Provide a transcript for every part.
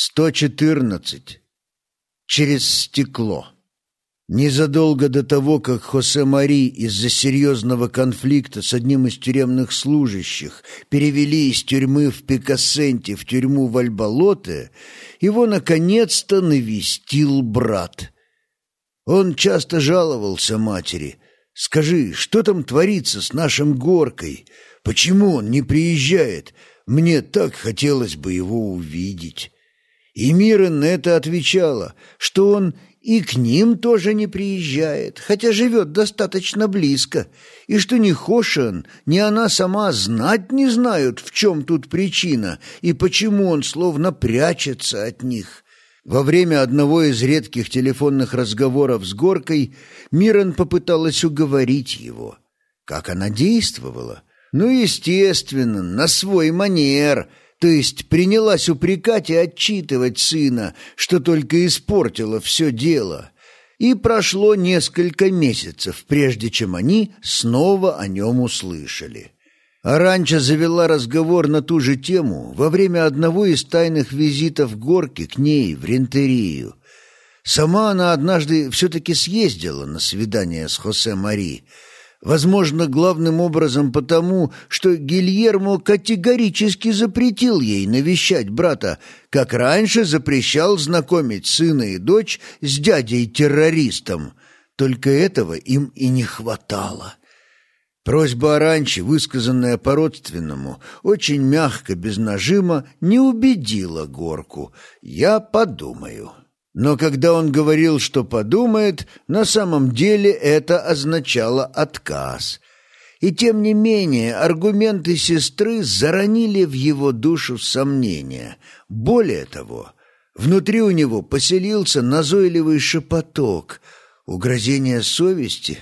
114. Через стекло. Незадолго до того, как Хосе Мари из-за серьезного конфликта с одним из тюремных служащих перевели из тюрьмы в Пикассенте в тюрьму в Альбалоте, его наконец-то навестил брат. Он часто жаловался матери. «Скажи, что там творится с нашим Горкой? Почему он не приезжает? Мне так хотелось бы его увидеть». И Мирон на это отвечала, что он и к ним тоже не приезжает, хотя живет достаточно близко, и что ни Хошин, ни она сама знать не знают, в чем тут причина и почему он словно прячется от них. Во время одного из редких телефонных разговоров с Горкой Мирон попыталась уговорить его. Как она действовала? Ну, естественно, на свой манер – то есть принялась упрекать и отчитывать сына, что только испортило все дело. И прошло несколько месяцев, прежде чем они снова о нем услышали. Аранча завела разговор на ту же тему во время одного из тайных визитов Горки к ней в Рентерию. Сама она однажды все-таки съездила на свидание с Хосе Мари – Возможно, главным образом потому, что Гильермо категорически запретил ей навещать брата, как раньше запрещал знакомить сына и дочь с дядей-террористом. Только этого им и не хватало. Просьба Аранчи, высказанная по-родственному, очень мягко, без нажима, не убедила Горку. «Я подумаю». Но когда он говорил, что подумает, на самом деле это означало отказ. И тем не менее аргументы сестры заронили в его душу сомнения. Более того, внутри у него поселился назойливый шепоток. Угрозение совести?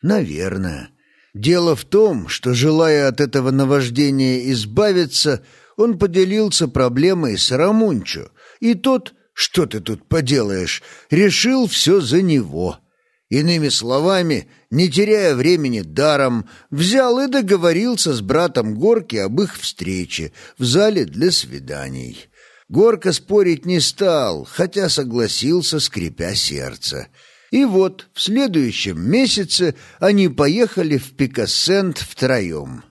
Наверное. Дело в том, что, желая от этого наваждения избавиться, он поделился проблемой с Рамунчо, и тот что ты тут поделаешь? Решил все за него. Иными словами, не теряя времени даром, взял и договорился с братом Горки об их встрече в зале для свиданий. Горка спорить не стал, хотя согласился, скрипя сердце. И вот в следующем месяце они поехали в Пикассент втроем.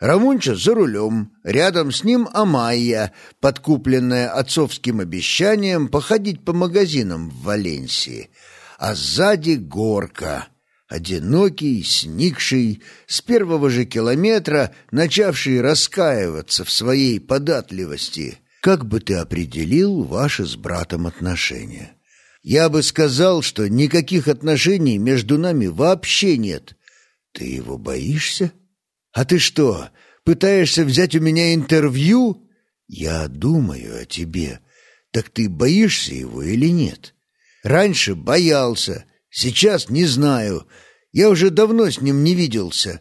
Рамунча за рулем, рядом с ним Амайя, подкупленная отцовским обещанием походить по магазинам в Валенсии, а сзади горка, одинокий, сникший, с первого же километра начавший раскаиваться в своей податливости. Как бы ты определил ваши с братом отношения? Я бы сказал, что никаких отношений между нами вообще нет. Ты его боишься? «А ты что, пытаешься взять у меня интервью?» «Я думаю о тебе. Так ты боишься его или нет?» «Раньше боялся, сейчас не знаю. Я уже давно с ним не виделся.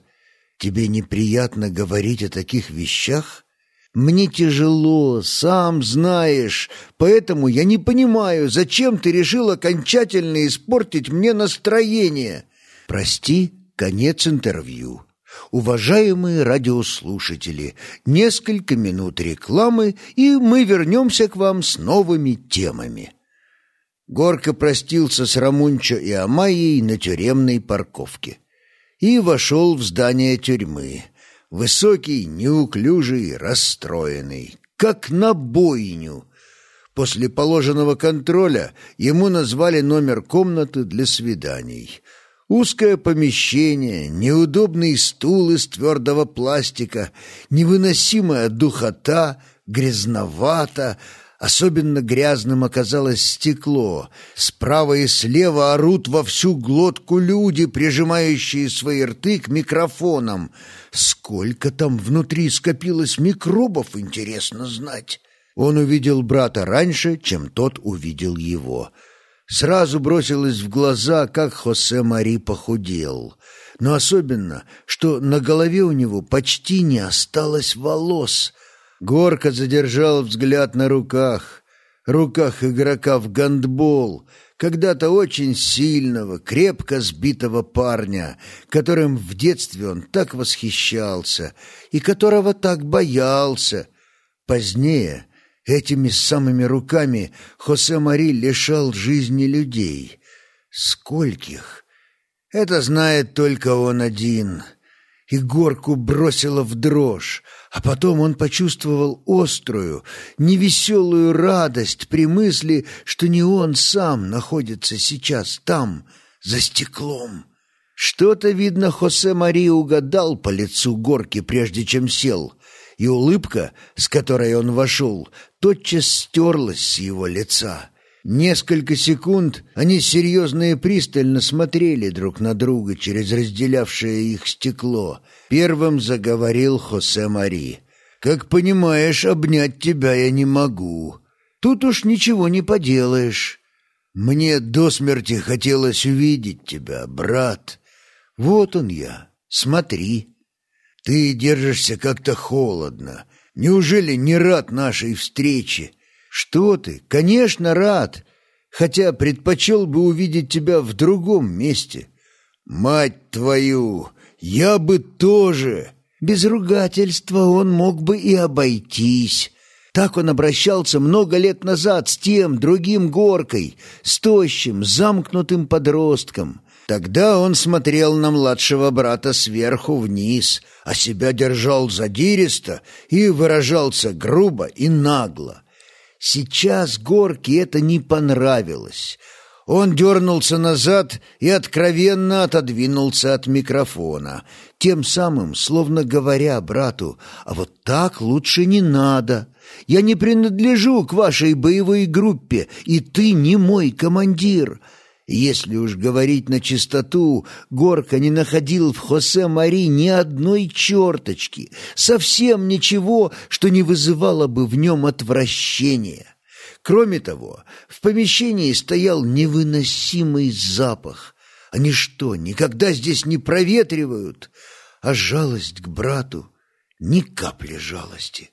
Тебе неприятно говорить о таких вещах?» «Мне тяжело, сам знаешь, поэтому я не понимаю, зачем ты решил окончательно испортить мне настроение. Прости, конец интервью». Уважаемые радиослушатели, несколько минут рекламы, и мы вернемся к вам с новыми темами. Горка простился с Рамунчо и Амайей на тюремной парковке и вошел в здание тюрьмы. Высокий, неуклюжий, расстроенный, как на бойню. После положенного контроля ему назвали номер комнаты для свиданий — Узкое помещение, неудобный стул из твердого пластика, невыносимая духота, грязновато, особенно грязным оказалось стекло. Справа и слева орут во всю глотку люди, прижимающие свои рты к микрофонам. Сколько там внутри скопилось микробов, интересно знать. Он увидел брата раньше, чем тот увидел его — Сразу бросилось в глаза, как Хосе Мари похудел. Но особенно, что на голове у него почти не осталось волос. Горка задержал взгляд на руках. Руках игрока в гандбол, когда-то очень сильного, крепко сбитого парня, которым в детстве он так восхищался и которого так боялся. Позднее Этими самыми руками Хосе Мари лишал жизни людей. Скольких? Это знает только он один. И горку бросило в дрожь, а потом он почувствовал острую, невеселую радость при мысли, что не он сам находится сейчас там, за стеклом. Что-то, видно, Хосе Мари угадал по лицу горки, прежде чем сел, и улыбка, с которой он вошел, тотчас стерлась с его лица. Несколько секунд они серьезно и пристально смотрели друг на друга через разделявшее их стекло. Первым заговорил Хосе Мари. «Как понимаешь, обнять тебя я не могу. Тут уж ничего не поделаешь. Мне до смерти хотелось увидеть тебя, брат. Вот он я, смотри». Ты держишься как-то холодно. Неужели не рад нашей встрече? Что ты? Конечно, рад. Хотя предпочел бы увидеть тебя в другом месте. Мать твою, я бы тоже. Без ругательства он мог бы и обойтись. Так он обращался много лет назад с тем, другим горкой, с тощим, замкнутым подростком. Тогда он смотрел на младшего брата сверху вниз, а себя держал задиристо и выражался грубо и нагло. Сейчас Горке это не понравилось. Он дернулся назад и откровенно отодвинулся от микрофона, тем самым, словно говоря брату, «А вот так лучше не надо. Я не принадлежу к вашей боевой группе, и ты не мой командир». Если уж говорить на чистоту, Горка не находил в Хосе Мари ни одной черточки, совсем ничего, что не вызывало бы в нем отвращения. Кроме того, в помещении стоял невыносимый запах. Они что, никогда здесь не проветривают? А жалость к брату — ни капли жалости.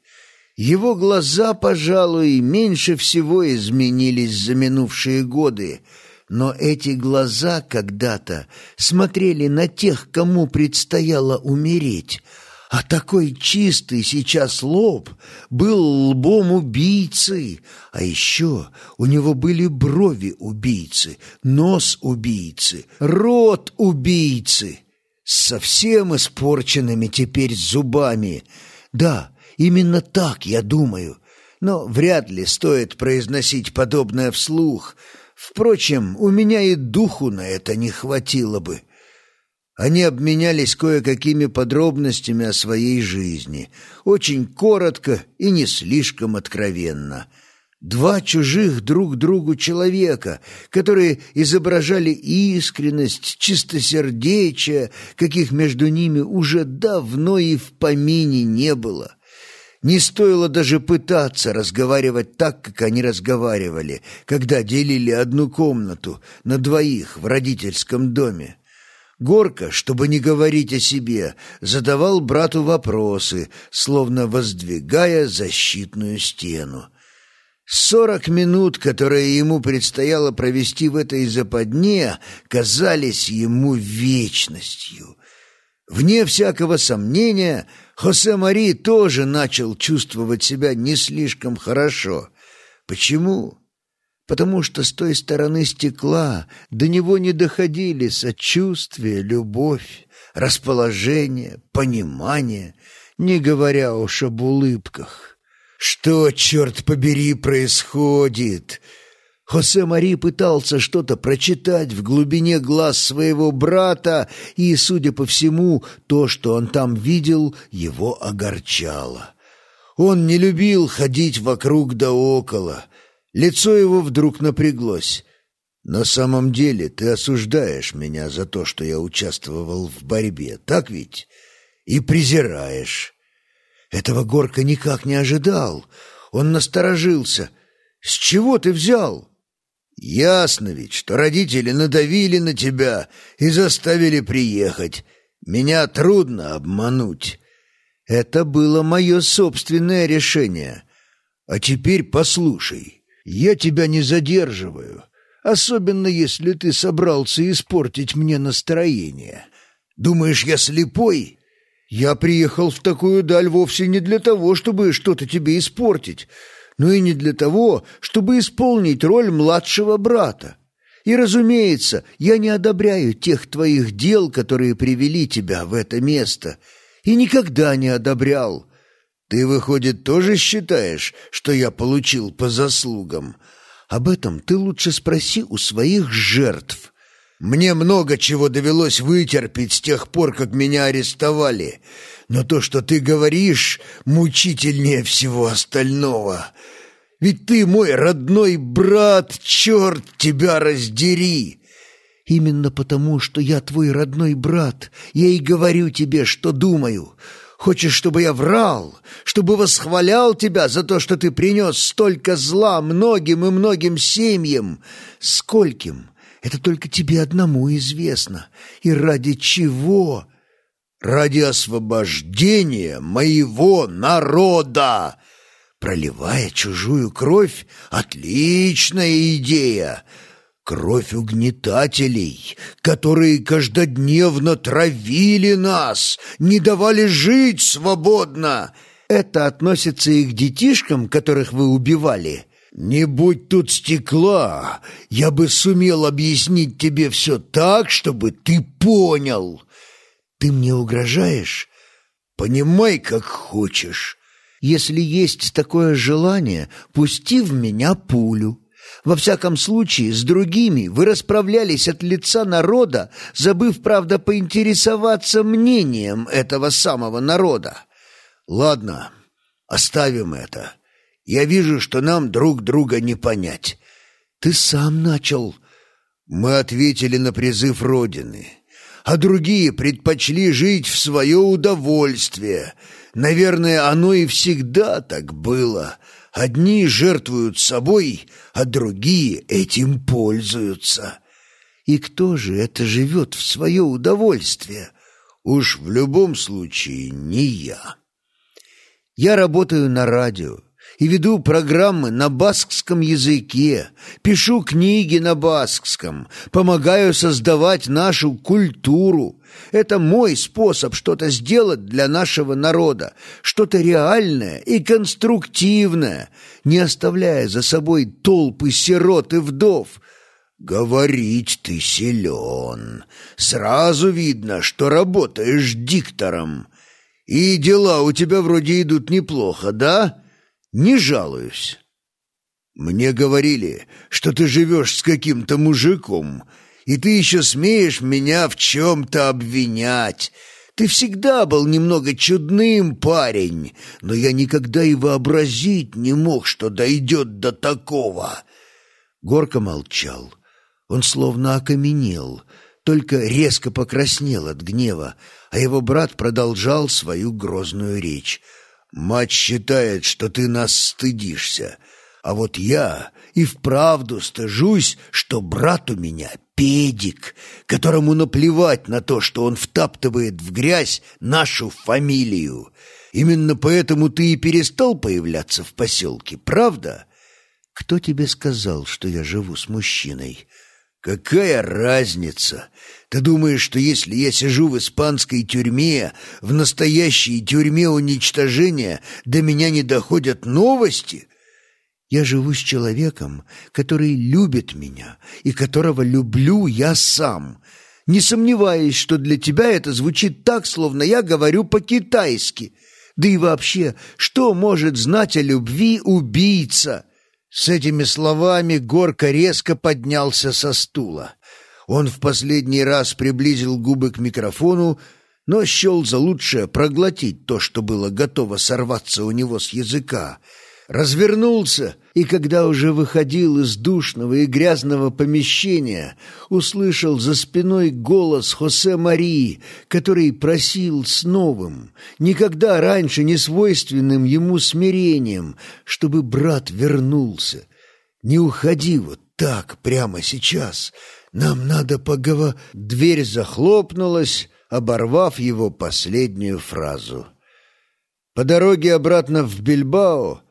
Его глаза, пожалуй, меньше всего изменились за минувшие годы — но эти глаза когда-то смотрели на тех, кому предстояло умереть, а такой чистый сейчас лоб был лбом убийцы, а еще у него были брови убийцы, нос убийцы, рот убийцы, с совсем испорченными теперь зубами. Да, именно так я думаю, но вряд ли стоит произносить подобное вслух — Впрочем, у меня и духу на это не хватило бы. Они обменялись кое-какими подробностями о своей жизни, очень коротко и не слишком откровенно. Два чужих друг другу человека, которые изображали искренность, чистосердечие, каких между ними уже давно и в помине не было — не стоило даже пытаться разговаривать так, как они разговаривали, когда делили одну комнату на двоих в родительском доме. Горка, чтобы не говорить о себе, задавал брату вопросы, словно воздвигая защитную стену. Сорок минут, которые ему предстояло провести в этой западне, казались ему вечностью. Вне всякого сомнения, Хосе Мари тоже начал чувствовать себя не слишком хорошо. Почему? Потому что с той стороны стекла до него не доходили сочувствие, любовь, расположение, понимание, не говоря уж об улыбках. «Что, черт побери, происходит?» Хосе Мари пытался что-то прочитать в глубине глаз своего брата, и, судя по всему, то, что он там видел, его огорчало. Он не любил ходить вокруг да около. Лицо его вдруг напряглось. «На самом деле ты осуждаешь меня за то, что я участвовал в борьбе, так ведь? И презираешь». Этого Горка никак не ожидал. Он насторожился. «С чего ты взял?» Ясно ведь, что родители надавили на тебя и заставили приехать. Меня трудно обмануть. Это было мое собственное решение. А теперь послушай, я тебя не задерживаю, особенно если ты собрался испортить мне настроение. Думаешь, я слепой? Я приехал в такую даль вовсе не для того, чтобы что-то тебе испортить. Но и не для того, чтобы исполнить роль младшего брата. И, разумеется, я не одобряю тех твоих дел, которые привели тебя в это место, и никогда не одобрял. Ты, выходит, тоже считаешь, что я получил по заслугам? Об этом ты лучше спроси у своих жертв. Мне много чего довелось вытерпеть с тех пор, как меня арестовали, но то, что ты говоришь, мучительнее всего остального. Ведь ты мой родной брат, черт тебя раздери!» «Именно потому, что я твой родной брат, я и говорю тебе, что думаю. Хочешь, чтобы я врал, чтобы восхвалял тебя за то, что ты принес столько зла многим и многим семьям? Скольким? Это только тебе одному известно. И ради чего? Ради освобождения моего народа. Проливая чужую кровь — отличная идея. Кровь угнетателей, которые каждодневно травили нас, не давали жить свободно. Это относится и к детишкам, которых вы убивали. «Не будь тут стекла, я бы сумел объяснить тебе все так, чтобы ты понял. Ты мне угрожаешь? Понимай, как хочешь. Если есть такое желание, пусти в меня пулю». Во всяком случае, с другими вы расправлялись от лица народа, забыв, правда, поинтересоваться мнением этого самого народа. Ладно, оставим это. Я вижу, что нам друг друга не понять. Ты сам начал. Мы ответили на призыв Родины, а другие предпочли жить в свое удовольствие. Наверное, оно и всегда так было. Одни жертвуют собой, а другие этим пользуются. И кто же это живет в свое удовольствие? Уж в любом случае не я. Я работаю на радио и веду программы на баскском языке, пишу книги на баскском, помогаю создавать нашу культуру. Это мой способ что-то сделать для нашего народа, что-то реальное и конструктивное, не оставляя за собой толпы сирот и вдов. «Говорить ты силен. Сразу видно, что работаешь диктором. И дела у тебя вроде идут неплохо, да?» Не жалуюсь. Мне говорили, что ты живешь с каким-то мужиком, и ты еще смеешь меня в чем-то обвинять. Ты всегда был немного чудным парень, но я никогда и вообразить не мог, что дойдет до такого». Горка молчал. Он словно окаменел, только резко покраснел от гнева, а его брат продолжал свою грозную речь — Мать считает, что ты нас стыдишься, а вот я и вправду стыжусь, что брат у меня педик, которому наплевать на то, что он втаптывает в грязь нашу фамилию. Именно поэтому ты и перестал появляться в поселке, правда? Кто тебе сказал, что я живу с мужчиной? Какая разница? Ты думаешь, что если я сижу в испанской тюрьме, в настоящей тюрьме уничтожения, до меня не доходят новости? Я живу с человеком, который любит меня и которого люблю я сам. Не сомневаюсь, что для тебя это звучит так, словно я говорю по-китайски. Да и вообще, что может знать о любви убийца?» С этими словами Горка резко поднялся со стула. Он в последний раз приблизил губы к микрофону, но счел за лучшее проглотить то, что было готово сорваться у него с языка — развернулся и, когда уже выходил из душного и грязного помещения, услышал за спиной голос Хосе Марии, который просил с новым, никогда раньше не свойственным ему смирением, чтобы брат вернулся. «Не уходи вот так прямо сейчас, нам надо поговорить». Дверь захлопнулась, оборвав его последнюю фразу. По дороге обратно в Бильбао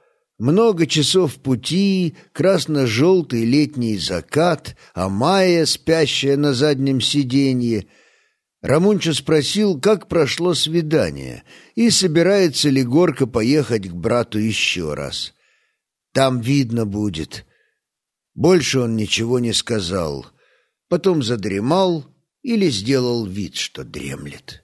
много часов пути, красно-желтый летний закат, а Майя, спящая на заднем сиденье. Рамунчо спросил, как прошло свидание, и собирается ли Горка поехать к брату еще раз. Там видно будет». Больше он ничего не сказал. Потом задремал или сделал вид, что дремлет.